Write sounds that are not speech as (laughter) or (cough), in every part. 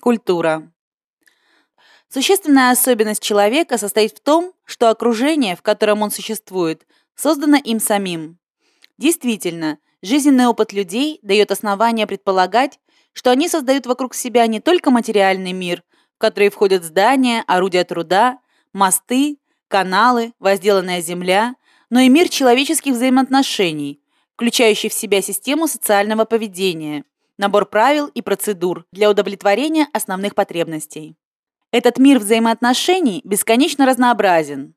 Культура. Существенная особенность человека состоит в том, что окружение, в котором он существует, создано им самим. Действительно, жизненный опыт людей дает основания предполагать, что они создают вокруг себя не только материальный мир, в который входят здания, орудия труда, мосты, каналы, возделанная земля, но и мир человеческих взаимоотношений, включающий в себя систему социального поведения, набор правил и процедур для удовлетворения основных потребностей. Этот мир взаимоотношений бесконечно разнообразен.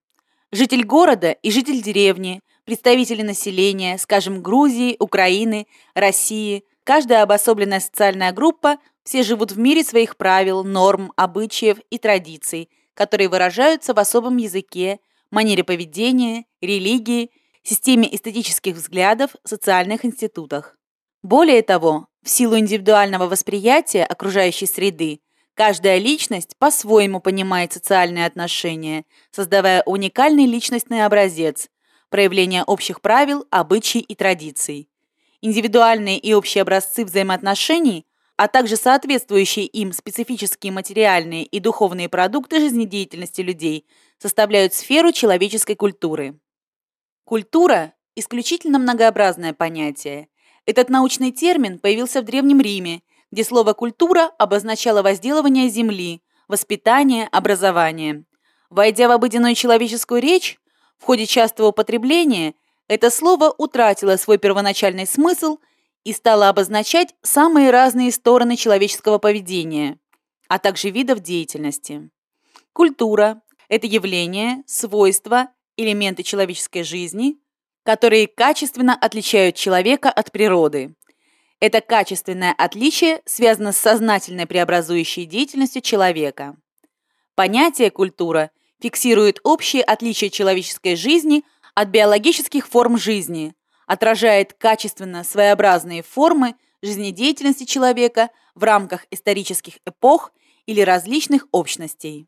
Житель города и житель деревни, представители населения, скажем, Грузии, Украины, России, каждая обособленная социальная группа, все живут в мире своих правил, норм, обычаев и традиций, которые выражаются в особом языке, манере поведения, религии, системе эстетических взглядов, социальных институтах. Более того, в силу индивидуального восприятия окружающей среды, каждая личность по-своему понимает социальные отношения, создавая уникальный личностный образец, проявление общих правил, обычаев и традиций. Индивидуальные и общие образцы взаимоотношений, а также соответствующие им специфические материальные и духовные продукты жизнедеятельности людей составляют сферу человеческой культуры. Культура – исключительно многообразное понятие. Этот научный термин появился в Древнем Риме, где слово «культура» обозначало возделывание земли, воспитание, образование. Войдя в обыденную человеческую речь, в ходе частого употребления это слово утратило свой первоначальный смысл и стало обозначать самые разные стороны человеческого поведения, а также видов деятельности. Культура – это явление, свойства, элементы человеческой жизни, которые качественно отличают человека от природы. Это качественное отличие связано с сознательной преобразующей деятельностью человека. Понятие «культура» фиксирует общие отличия человеческой жизни от биологических форм жизни, отражает качественно своеобразные формы жизнедеятельности человека в рамках исторических эпох или различных общностей.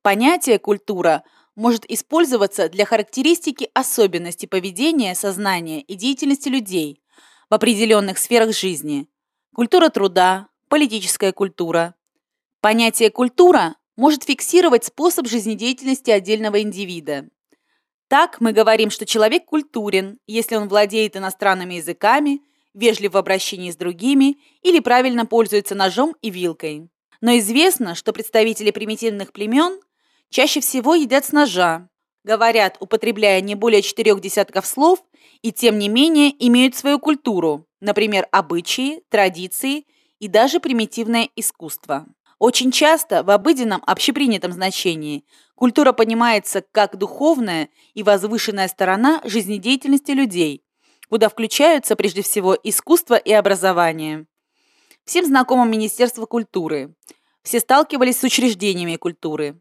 Понятие «культура» может использоваться для характеристики особенностей поведения, сознания и деятельности людей в определенных сферах жизни. Культура труда, политическая культура. Понятие «культура» может фиксировать способ жизнедеятельности отдельного индивида. Так мы говорим, что человек культурен, если он владеет иностранными языками, вежлив в обращении с другими или правильно пользуется ножом и вилкой. Но известно, что представители примитивных племен чаще всего едят с ножа, говорят, употребляя не более четырех десятков слов, и тем не менее имеют свою культуру, например, обычаи, традиции и даже примитивное искусство. Очень часто в обыденном общепринятом значении культура понимается как духовная и возвышенная сторона жизнедеятельности людей, куда включаются прежде всего искусство и образование. Всем знакомо Министерство культуры. Все сталкивались с учреждениями культуры.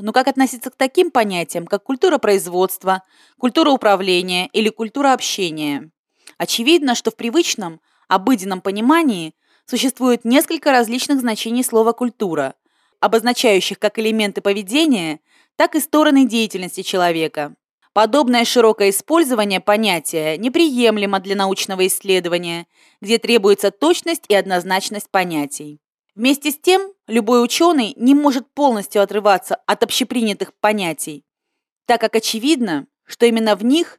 Но как относиться к таким понятиям, как культура производства, культура управления или культура общения? Очевидно, что в привычном, обыденном понимании существует несколько различных значений слова «культура», обозначающих как элементы поведения, так и стороны деятельности человека. Подобное широкое использование понятия неприемлемо для научного исследования, где требуется точность и однозначность понятий. Вместе с тем, любой ученый не может полностью отрываться от общепринятых понятий, так как очевидно, что именно в них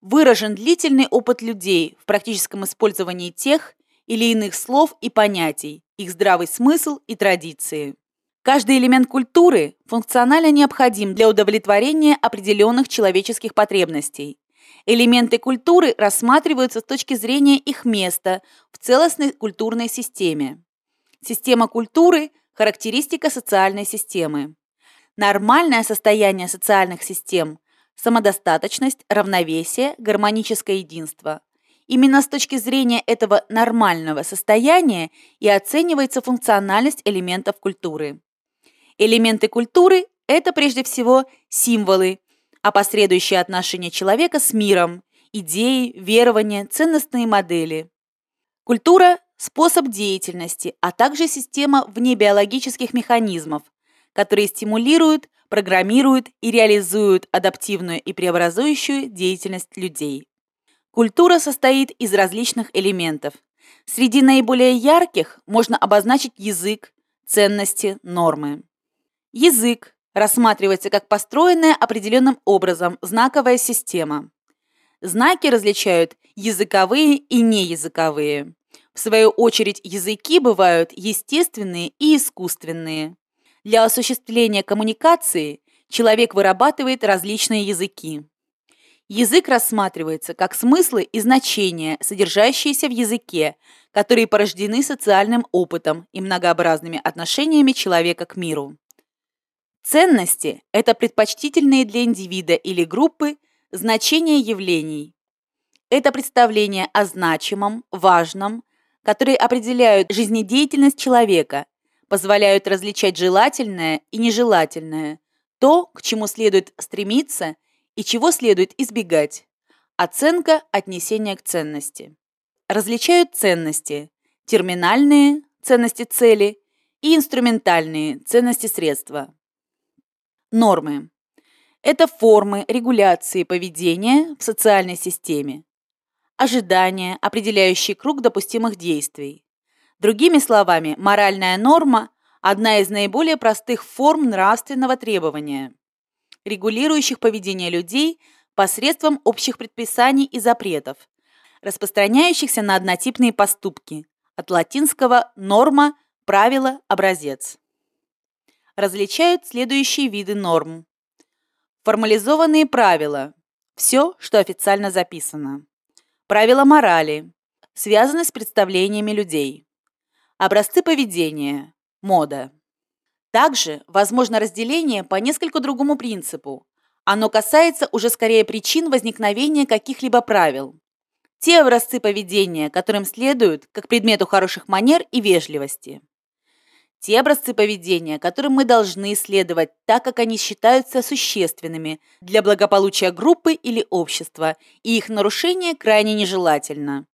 выражен длительный опыт людей в практическом использовании тех или иных слов и понятий, их здравый смысл и традиции. Каждый элемент культуры функционально необходим для удовлетворения определенных человеческих потребностей. Элементы культуры рассматриваются с точки зрения их места в целостной культурной системе. Система культуры – характеристика социальной системы. Нормальное состояние социальных систем – самодостаточность, равновесие, гармоническое единство. Именно с точки зрения этого нормального состояния и оценивается функциональность элементов культуры. Элементы культуры – это прежде всего символы, а последующие отношения человека с миром, идеи, верования, ценностные модели. Культура способ деятельности, а также система внебиологических механизмов, которые стимулируют, программируют и реализуют адаптивную и преобразующую деятельность людей. Культура состоит из различных элементов. Среди наиболее ярких можно обозначить язык, ценности, нормы. Язык рассматривается как построенная определенным образом знаковая система. Знаки различают языковые и неязыковые. В свою очередь, языки бывают естественные и искусственные. Для осуществления коммуникации человек вырабатывает различные языки. Язык рассматривается как смыслы и значения, содержащиеся в языке, которые порождены социальным опытом и многообразными отношениями человека к миру. Ценности – это предпочтительные для индивида или группы значения явлений. Это представление о значимом, важном, которые определяют жизнедеятельность человека, позволяют различать желательное и нежелательное, то, к чему следует стремиться и чего следует избегать. Оценка отнесения к ценности. Различают ценности – терминальные ценности цели и инструментальные ценности средства. Нормы. Это формы регуляции поведения в социальной системе. Ожидания, определяющие круг допустимых действий. Другими словами, моральная норма – одна из наиболее простых форм нравственного требования, регулирующих поведение людей посредством общих предписаний и запретов, распространяющихся на однотипные поступки, от латинского «норма», «правило», «образец» различают следующие виды норм. Формализованные правила. Все, что официально записано. Правила морали. Связаны с представлениями людей. Образцы поведения. Мода. Также возможно разделение по несколько другому принципу. Оно касается уже скорее причин возникновения каких-либо правил. Те образцы поведения, которым следуют как предмету хороших манер и вежливости. Те образцы поведения, которым мы должны следовать, так как они считаются существенными для благополучия группы или общества, и их нарушение крайне нежелательно.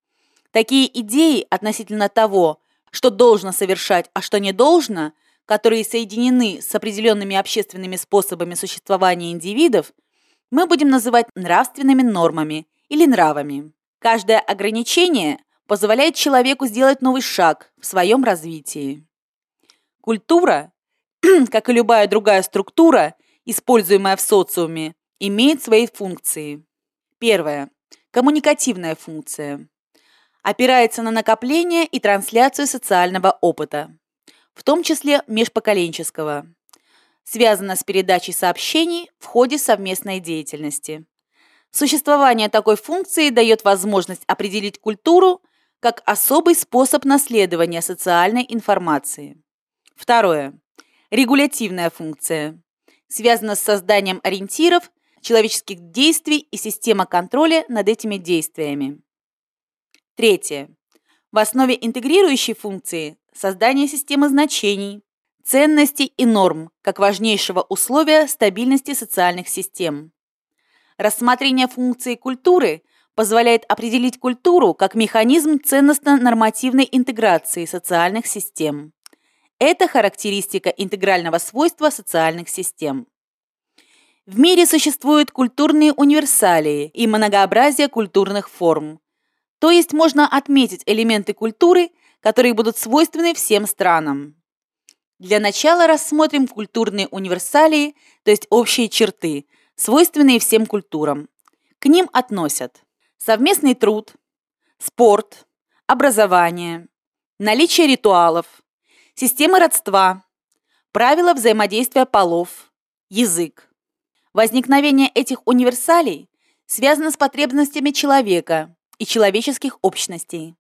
Такие идеи относительно того, что должно совершать, а что не должно, которые соединены с определенными общественными способами существования индивидов, мы будем называть нравственными нормами или нравами. Каждое ограничение позволяет человеку сделать новый шаг в своем развитии. Культура, (clears throat) как и любая другая структура, используемая в социуме, имеет свои функции. Первое. Коммуникативная функция. Опирается на накопление и трансляцию социального опыта, в том числе межпоколенческого. Связана с передачей сообщений в ходе совместной деятельности. Существование такой функции дает возможность определить культуру как особый способ наследования социальной информации. Второе. Регулятивная функция. Связана с созданием ориентиров, человеческих действий и система контроля над этими действиями. Третье. В основе интегрирующей функции создание системы значений, ценностей и норм как важнейшего условия стабильности социальных систем. Рассмотрение функции культуры позволяет определить культуру как механизм ценностно-нормативной интеграции социальных систем. Это характеристика интегрального свойства социальных систем. В мире существуют культурные универсалии и многообразие культурных форм. То есть можно отметить элементы культуры, которые будут свойственны всем странам. Для начала рассмотрим культурные универсалии, то есть общие черты, свойственные всем культурам. К ним относят совместный труд, спорт, образование, наличие ритуалов, системы родства, правила взаимодействия полов, язык. Возникновение этих универсалей связано с потребностями человека и человеческих общностей.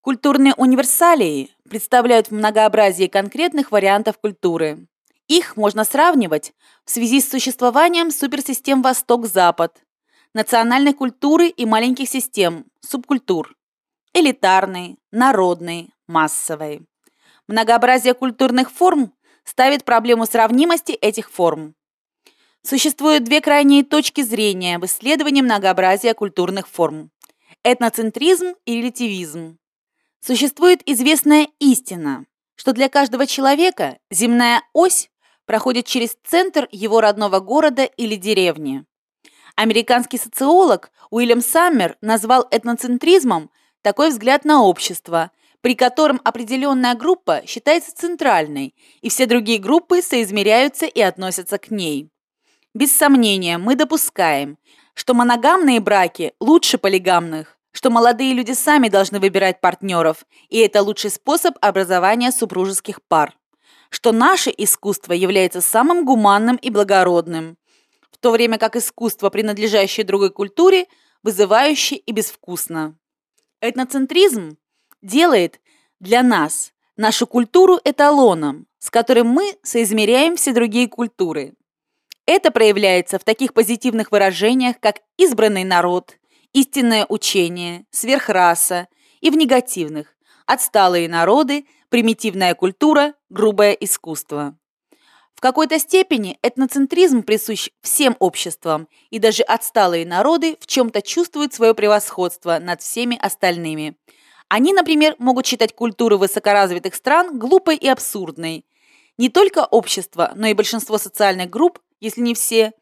Культурные универсалии представляют многообразие конкретных вариантов культуры. Их можно сравнивать в связи с существованием суперсистем Восток-Запад, национальной культуры и маленьких систем, субкультур, элитарной, народной, массовой. Многообразие культурных форм ставит проблему сравнимости этих форм. Существуют две крайние точки зрения в исследовании многообразия культурных форм – этноцентризм и релятивизм. Существует известная истина, что для каждого человека земная ось проходит через центр его родного города или деревни. Американский социолог Уильям Саммер назвал этноцентризмом такой взгляд на общество, при котором определенная группа считается центральной, и все другие группы соизмеряются и относятся к ней. Без сомнения, мы допускаем, что моногамные браки лучше полигамных, что молодые люди сами должны выбирать партнеров, и это лучший способ образования супружеских пар, что наше искусство является самым гуманным и благородным, в то время как искусство, принадлежащее другой культуре, вызывающе и безвкусно. Этноцентризм делает для нас нашу культуру эталоном, с которым мы соизмеряем все другие культуры. Это проявляется в таких позитивных выражениях, как «избранный народ», «истинное учение», «сверхраса» и в негативных «отсталые народы», «примитивная культура», «грубое искусство». В какой-то степени этноцентризм присущ всем обществам, и даже отсталые народы в чем-то чувствуют свое превосходство над всеми остальными. Они, например, могут считать культуру высокоразвитых стран глупой и абсурдной. Не только общество, но и большинство социальных групп, если не все,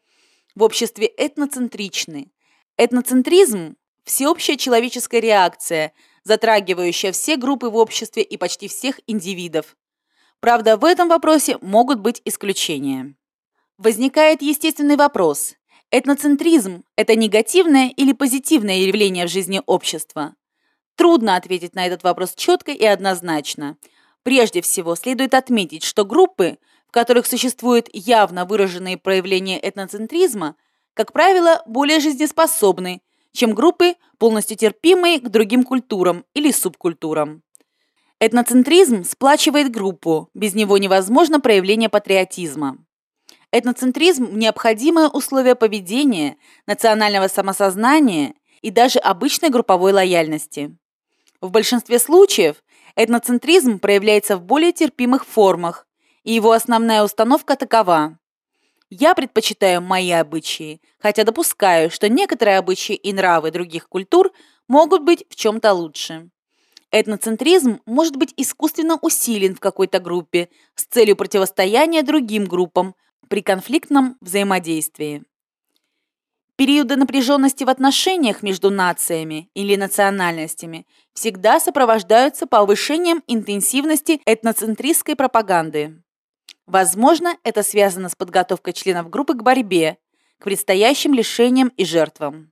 в обществе этноцентричны. Этноцентризм – всеобщая человеческая реакция, затрагивающая все группы в обществе и почти всех индивидов. Правда, в этом вопросе могут быть исключения. Возникает естественный вопрос. Этноцентризм – это негативное или позитивное явление в жизни общества? Трудно ответить на этот вопрос четко и однозначно. Прежде всего, следует отметить, что группы, в которых существуют явно выраженные проявления этноцентризма, как правило, более жизнеспособны, чем группы, полностью терпимые к другим культурам или субкультурам. Этноцентризм сплачивает группу, без него невозможно проявление патриотизма. Этноцентризм – необходимое условие поведения, национального самосознания и даже обычной групповой лояльности. В большинстве случаев этноцентризм проявляется в более терпимых формах, и его основная установка такова. Я предпочитаю мои обычаи, хотя допускаю, что некоторые обычаи и нравы других культур могут быть в чем-то лучше. Этноцентризм может быть искусственно усилен в какой-то группе с целью противостояния другим группам при конфликтном взаимодействии. Периоды напряженности в отношениях между нациями или национальностями всегда сопровождаются повышением интенсивности этноцентристской пропаганды. Возможно, это связано с подготовкой членов группы к борьбе, к предстоящим лишениям и жертвам.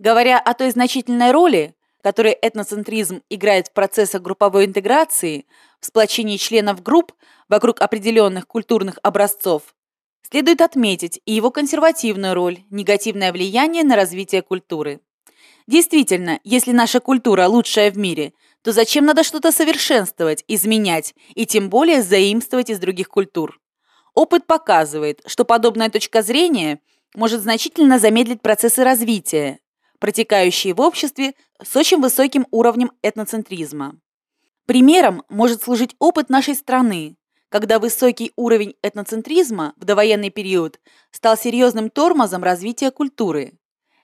Говоря о той значительной роли, который этноцентризм играет в процессах групповой интеграции, в сплочении членов групп вокруг определенных культурных образцов, следует отметить и его консервативную роль, негативное влияние на развитие культуры. Действительно, если наша культура лучшая в мире, то зачем надо что-то совершенствовать, изменять и тем более заимствовать из других культур? Опыт показывает, что подобная точка зрения может значительно замедлить процессы развития, протекающие в обществе с очень высоким уровнем этноцентризма. Примером может служить опыт нашей страны, когда высокий уровень этноцентризма в довоенный период стал серьезным тормозом развития культуры.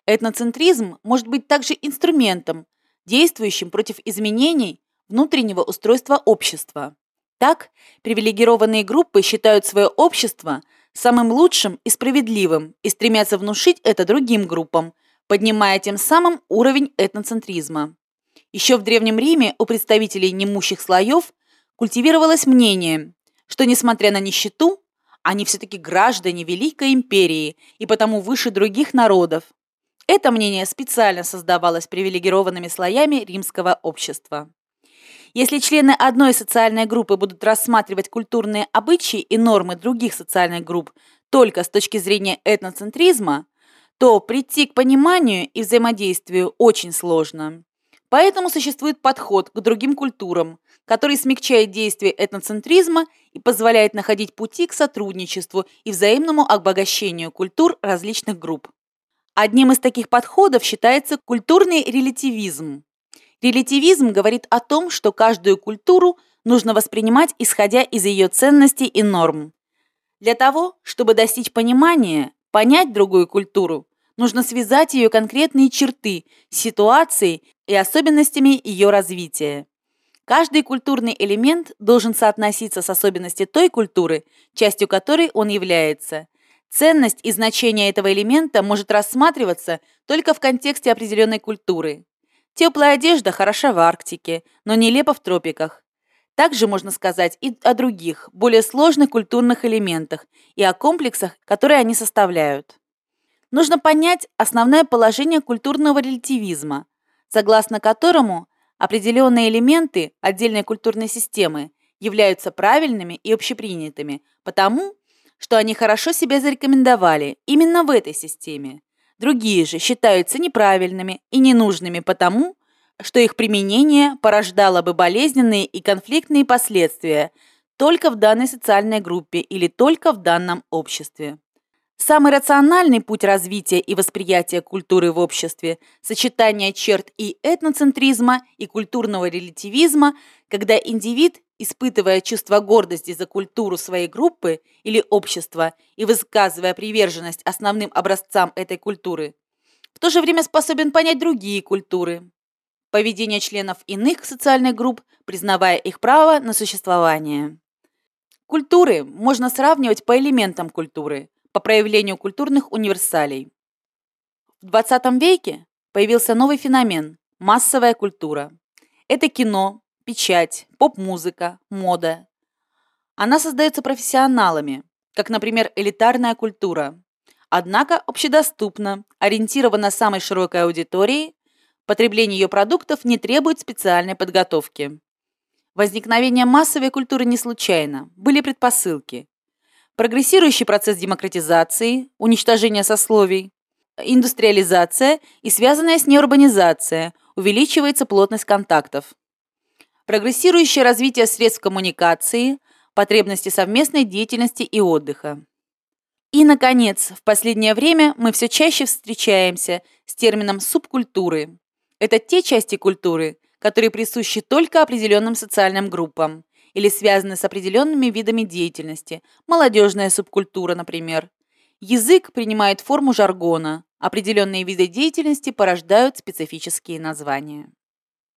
Этноцентризм может быть также инструментом, действующим против изменений внутреннего устройства общества. Так, привилегированные группы считают свое общество самым лучшим и справедливым и стремятся внушить это другим группам, поднимая тем самым уровень этноцентризма. Еще в Древнем Риме у представителей немущих слоев культивировалось мнение, что, несмотря на нищету, они все-таки граждане Великой Империи и потому выше других народов. Это мнение специально создавалось привилегированными слоями римского общества. Если члены одной социальной группы будут рассматривать культурные обычаи и нормы других социальных групп только с точки зрения этноцентризма, то прийти к пониманию и взаимодействию очень сложно. Поэтому существует подход к другим культурам, который смягчает действие этноцентризма и позволяет находить пути к сотрудничеству и взаимному обогащению культур различных групп. Одним из таких подходов считается культурный релятивизм. Релятивизм говорит о том, что каждую культуру нужно воспринимать исходя из ее ценностей и норм. Для того, чтобы достичь понимания, понять другую культуру, нужно связать ее конкретные черты с ситуацией и особенностями ее развития. Каждый культурный элемент должен соотноситься с особенностями той культуры, частью которой он является. Ценность и значение этого элемента может рассматриваться только в контексте определенной культуры. Теплая одежда хороша в Арктике, но нелепо в тропиках. Также можно сказать и о других, более сложных культурных элементах и о комплексах, которые они составляют. Нужно понять основное положение культурного релятивизма, согласно которому определенные элементы отдельной культурной системы являются правильными и общепринятыми, потому что они хорошо себя зарекомендовали именно в этой системе. Другие же считаются неправильными и ненужными потому, что их применение порождало бы болезненные и конфликтные последствия только в данной социальной группе или только в данном обществе. Самый рациональный путь развития и восприятия культуры в обществе – сочетание черт и этноцентризма, и культурного релятивизма, когда индивид, испытывая чувство гордости за культуру своей группы или общества и высказывая приверженность основным образцам этой культуры, в то же время способен понять другие культуры, поведение членов иных социальных групп, признавая их право на существование. Культуры можно сравнивать по элементам культуры, по проявлению культурных универсалей. В 20 веке появился новый феномен – массовая культура. Это кино, печать, поп-музыка, мода. Она создается профессионалами, как, например, элитарная культура, однако общедоступна, ориентирована самой широкой аудитории Потребление ее продуктов не требует специальной подготовки. Возникновение массовой культуры не случайно, были предпосылки. Прогрессирующий процесс демократизации, уничтожение сословий, индустриализация и связанная с ней урбанизация, увеличивается плотность контактов. Прогрессирующее развитие средств коммуникации, потребности совместной деятельности и отдыха. И, наконец, в последнее время мы все чаще встречаемся с термином «субкультуры», это те части культуры, которые присущи только определенным социальным группам или связаны с определенными видами деятельности, молодежная субкультура, например. Язык принимает форму жаргона, определенные виды деятельности порождают специфические названия.